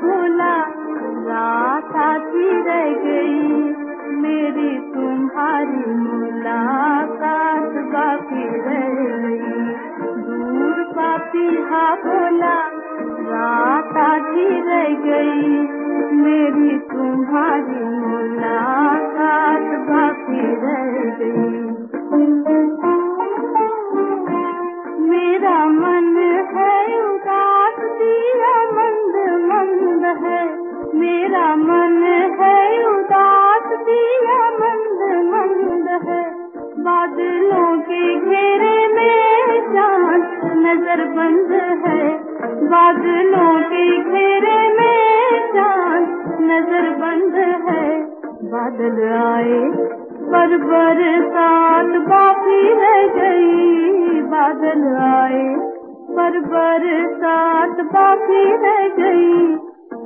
भोला रात आती रह गई। पपीहा भोला रात आती रह गई। मेरी तुम्हारी मुलाकात बाकी रह गई। मेरा मन है उदास दिया मंद मंद है। मेरा मन है उदास दिया मंद मंद है। बादलों के घेरे नज़र बंद है। बादलों के घेरे में चाँद नज़र बंद है। बादल आए, पर बरसात बाकी रह गई। बादल आए, पर बरसात बाकी रह गई।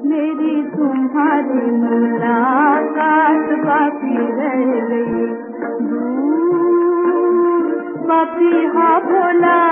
मेरी तुम्हारी मुलाकात बाकी रह गई। दूर पपीहा भोला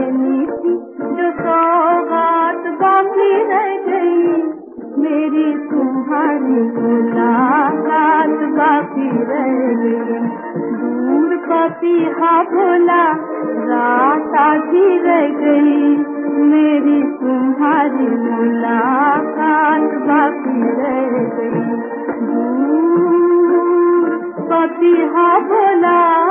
मेरी तुम्हारी मुलाकात बाकी रह। गई दूर पपीहा भोला रात आधी रह गई। मेरी तुम्हारी मुलाकात बाकी रह गई। दूर पपीहा भोला